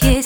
kiss.